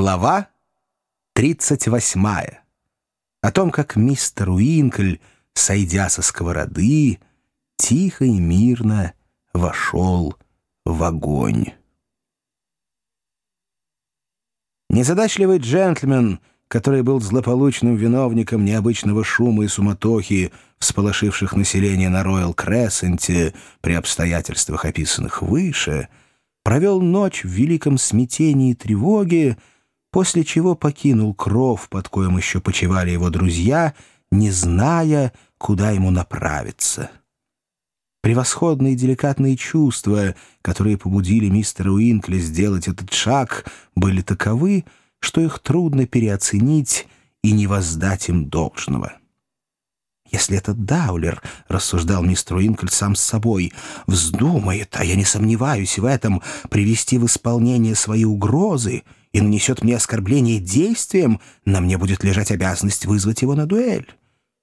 Глава 38. О том, как мистер Уинкль, сойдя со сковороды, тихо и мирно вошел в огонь. Незадачливый джентльмен, который был злополучным виновником необычного шума и суматохи, всполошивших население на Роyal Крессенте при обстоятельствах, описанных выше, провел ночь в великом смятении и тревоге, после чего покинул кров, под коем еще почивали его друзья, не зная, куда ему направиться. Превосходные деликатные чувства, которые побудили мистера Уинкли сделать этот шаг, были таковы, что их трудно переоценить и не воздать им должного. «Если этот Даулер, — рассуждал мистер Уинкль сам с собой, — вздумает, а я не сомневаюсь в этом, привести в исполнение свои угрозы — и нанесет мне оскорбление действием, на мне будет лежать обязанность вызвать его на дуэль.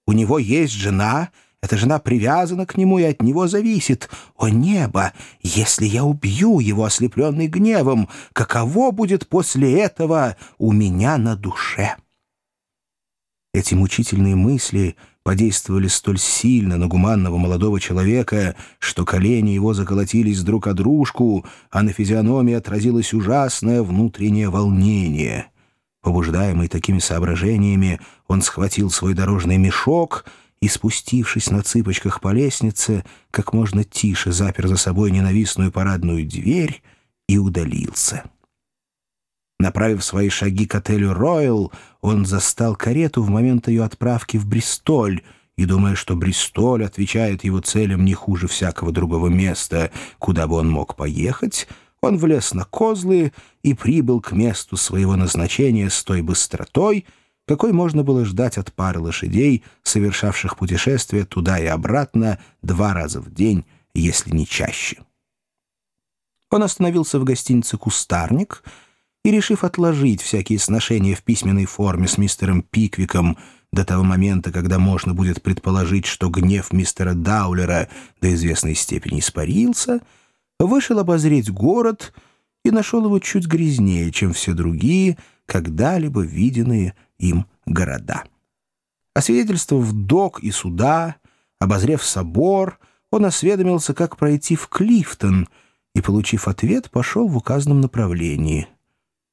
У него есть жена, эта жена привязана к нему и от него зависит. О небо! Если я убью его, ослепленный гневом, каково будет после этого у меня на душе?» Эти мучительные мысли подействовали столь сильно на гуманного молодого человека, что колени его заколотились друг о дружку, а на физиономии отразилось ужасное внутреннее волнение. Побуждаемый такими соображениями, он схватил свой дорожный мешок и, спустившись на цыпочках по лестнице, как можно тише запер за собой ненавистную парадную дверь и удалился. Направив свои шаги к отелю «Роyal», он застал карету в момент ее отправки в Бристоль и, думая, что Бристоль отвечает его целям не хуже всякого другого места, куда бы он мог поехать, он влез на козлы и прибыл к месту своего назначения с той быстротой, какой можно было ждать от пары лошадей, совершавших путешествие туда и обратно два раза в день, если не чаще. Он остановился в гостинице «Кустарник», и, решив отложить всякие сношения в письменной форме с мистером Пиквиком до того момента, когда можно будет предположить, что гнев мистера Даулера до известной степени испарился, вышел обозреть город и нашел его чуть грязнее, чем все другие, когда-либо виденные им города. Освидетельствовав док и суда, обозрев собор, он осведомился, как пройти в Клифтон, и, получив ответ, пошел в указанном направлении —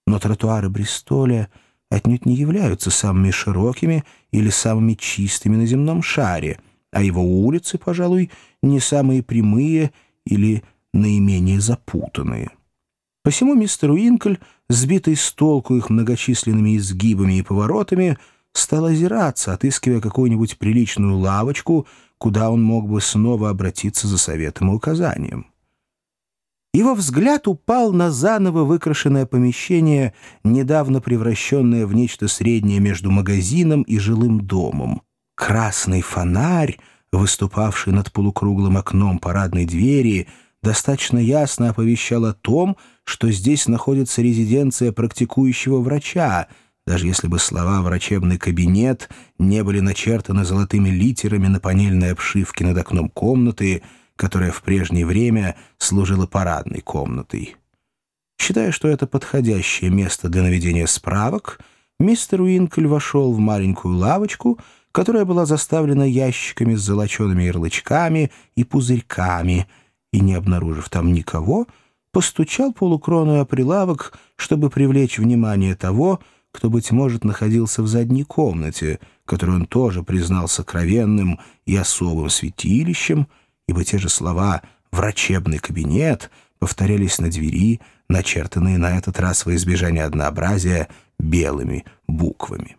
но тротуары Бристоля отнюдь не являются самыми широкими или самыми чистыми на земном шаре, а его улицы, пожалуй, не самые прямые или наименее запутанные. Посему мистер Уинкль, сбитый с толку их многочисленными изгибами и поворотами, стал озираться, отыскивая какую-нибудь приличную лавочку, куда он мог бы снова обратиться за советом и указанием. Его взгляд упал на заново выкрашенное помещение, недавно превращенное в нечто среднее между магазином и жилым домом. Красный фонарь, выступавший над полукруглым окном парадной двери, достаточно ясно оповещал о том, что здесь находится резиденция практикующего врача, даже если бы слова «врачебный кабинет» не были начертаны золотыми литерами на панельной обшивке над окном комнаты — которая в прежнее время служила парадной комнатой. Считая, что это подходящее место для наведения справок, мистер Уинкль вошел в маленькую лавочку, которая была заставлена ящиками с золочеными ярлычками и пузырьками, и, не обнаружив там никого, постучал полукроную о прилавок, чтобы привлечь внимание того, кто, быть может, находился в задней комнате, которую он тоже признал сокровенным и особым святилищем — ибо те же слова «врачебный кабинет» повторялись на двери, начертанные на этот раз во избежание однообразия белыми буквами.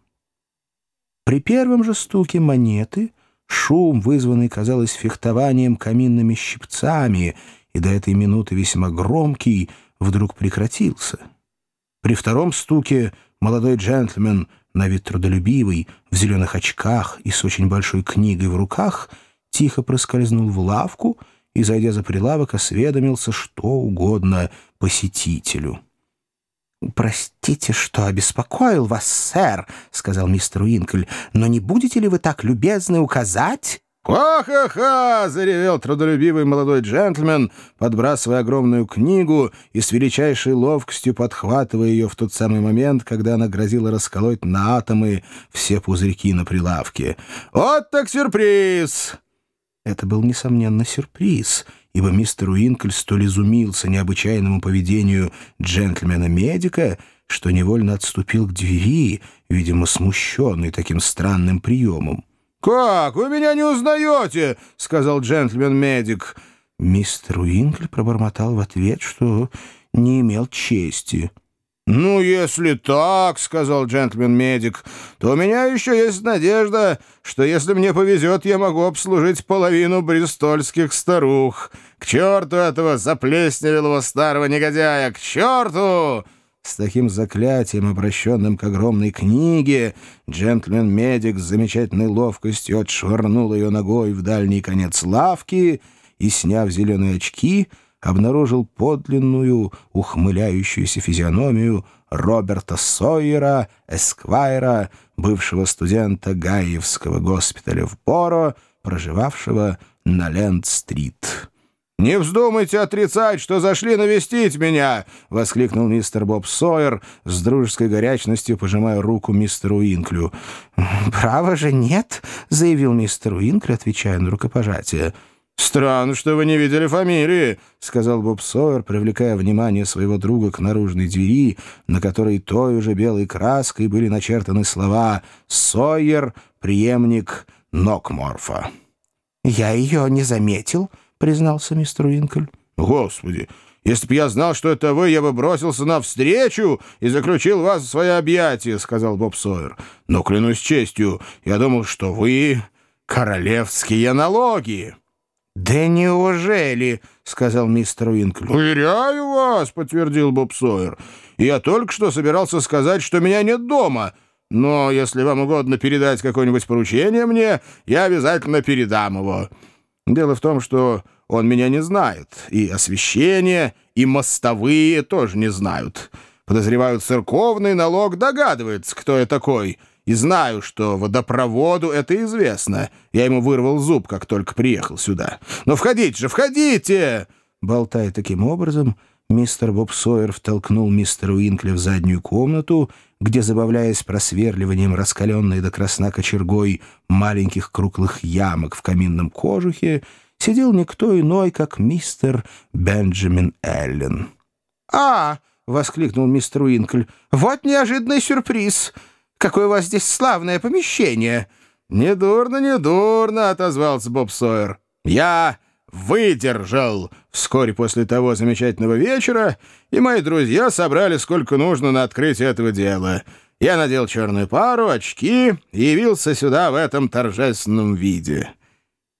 При первом же стуке монеты шум, вызванный, казалось, фехтованием каминными щипцами, и до этой минуты весьма громкий, вдруг прекратился. При втором стуке молодой джентльмен, на вид трудолюбивый, в зеленых очках и с очень большой книгой в руках — тихо проскользнул в лавку и, зайдя за прилавок, осведомился что угодно посетителю. «Простите, что обеспокоил вас, сэр», — сказал мистер Уинкль, «но не будете ли вы так любезны указать, «Ха-ха-ха!» — заревел трудолюбивый молодой джентльмен, подбрасывая огромную книгу и с величайшей ловкостью подхватывая ее в тот самый момент, когда она грозила расколоть на атомы все пузырьки на прилавке. «Вот так сюрприз!» Это был, несомненно, сюрприз, ибо мистер Уинкль столь изумился необычайному поведению джентльмена-медика, что невольно отступил к двери, видимо, смущенный таким странным приемом. «Как? Вы меня не узнаете?» — сказал джентльмен-медик. Мистер Уинкль пробормотал в ответ, что не имел чести. «Ну, если так, — сказал джентльмен-медик, — то у меня еще есть надежда, что если мне повезет, я могу обслужить половину бристольских старух. К черту этого заплесневелого старого негодяя! К черту!» С таким заклятием, обращенным к огромной книге, джентльмен-медик с замечательной ловкостью отшвырнул ее ногой в дальний конец лавки и, сняв зеленые очки, обнаружил подлинную, ухмыляющуюся физиономию Роберта Сойера, эсквайра, бывшего студента Гаевского госпиталя в Боро, проживавшего на Ленд-стрит. «Не вздумайте отрицать, что зашли навестить меня!» — воскликнул мистер Боб Сойер с дружеской горячностью, пожимая руку мистеру Инклю. «Право же нет!» — заявил мистер Уинкль, отвечая на рукопожатие. «Странно, что вы не видели фамилии», — сказал Боб Сойер, привлекая внимание своего друга к наружной двери, на которой той же белой краской были начертаны слова «Сойер, преемник Нокморфа». «Я ее не заметил», — признался мистер Уинкль. «Господи, если б я знал, что это вы, я бы бросился навстречу и заключил вас в свои объятия», — сказал Боб Сойер. «Но, клянусь честью, я думал, что вы королевские налоги». «Да неужели?» — сказал мистер Уинкль. «Уверяю вас», — подтвердил Боб Сойер. «Я только что собирался сказать, что меня нет дома». Но если вам угодно передать какое-нибудь поручение мне, я обязательно передам его. Дело в том, что он меня не знает, и освещение, и мостовые тоже не знают. Подозревают церковный налог догадывается, кто я такой, и знаю, что водопроводу это известно. Я ему вырвал зуб, как только приехал сюда. Но входите же, входите!» Болтая таким образом, мистер Боб Сойер втолкнул мистера Уинкля в заднюю комнату, где, забавляясь просверливанием раскаленной до красна кочергой маленьких круглых ямок в каминном кожухе, сидел никто иной, как мистер Бенджамин Эллен. «А!» — воскликнул мистер Уинкль. «Вот неожиданный сюрприз! Какое у вас здесь славное помещение!» «Недурно, недурно!» — отозвался Боб Сойер. «Я выдержал вскоре после того замечательного вечера, и мои друзья собрали сколько нужно на открытие этого дела. Я надел черную пару, очки и явился сюда в этом торжественном виде».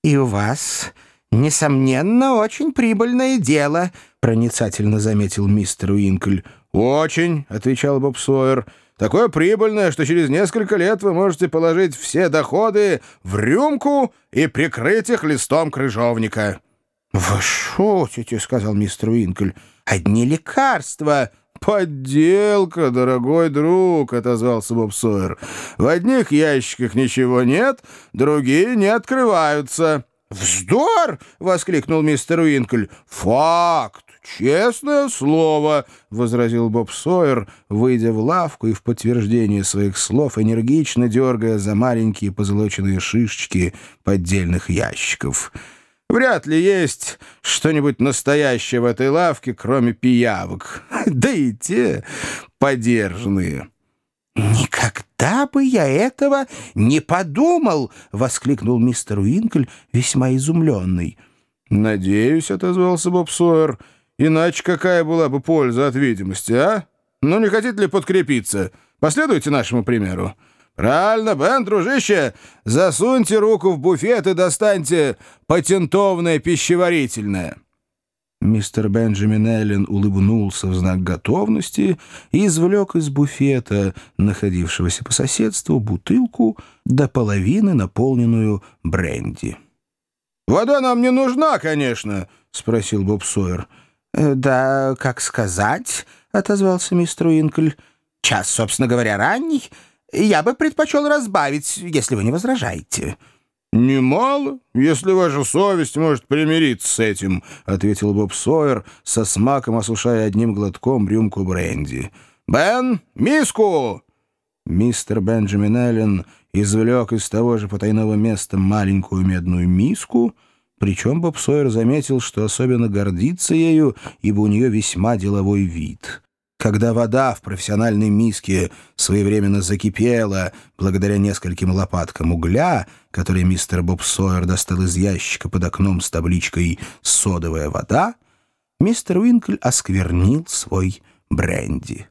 «И у вас, несомненно, очень прибыльное дело», — проницательно заметил мистер Уинкль. «Очень», — отвечал Боб Сойер, — Такое прибыльное, что через несколько лет вы можете положить все доходы в рюмку и прикрыть их листом крыжовника». «Вы шутите», — сказал мистер Уинкль. «Одни лекарства». «Подделка, дорогой друг», — отозвался Боб Сойер. «В одних ящиках ничего нет, другие не открываются». «Вздор!» — воскликнул мистер Уинкль. «Факт! Честное слово!» — возразил Боб Сойер, выйдя в лавку и в подтверждение своих слов, энергично дергая за маленькие позолоченные шишечки поддельных ящиков. Вряд ли есть что-нибудь настоящее в этой лавке, кроме пиявок. Да и те подержанные. «Никогда бы я этого не подумал!» — воскликнул мистер Уинкль, весьма изумленный. «Надеюсь», — отозвался Боб Сойер, — «иначе какая была бы польза от видимости, а? Ну, не хотите ли подкрепиться? Последуйте нашему примеру». «Правильно, Бен, дружище, засуньте руку в буфет и достаньте патентованное пищеварительное». Мистер Бенджамин Эллен улыбнулся в знак готовности и извлек из буфета, находившегося по соседству, бутылку до половины, наполненную бренди. «Вода нам не нужна, конечно», — спросил Боб Сойер. «Э, «Да, как сказать», — отозвался мистер Уинкль. «Час, собственно говоря, ранний. Я бы предпочел разбавить, если вы не возражаете». «Немало, если ваша совесть может примириться с этим», — ответил Боб Сойер, со смаком осушая одним глотком рюмку бренди. «Бен, миску!» Мистер Бенджамин Эллен извлек из того же потайного места маленькую медную миску, причем Боб Сойер заметил, что особенно гордится ею, ибо у нее весьма деловой вид. Когда вода в профессиональной миске своевременно закипела благодаря нескольким лопаткам угля, которые мистер Боб Сойер достал из ящика под окном с табличкой «Содовая вода», мистер Уинкль осквернил свой бренди.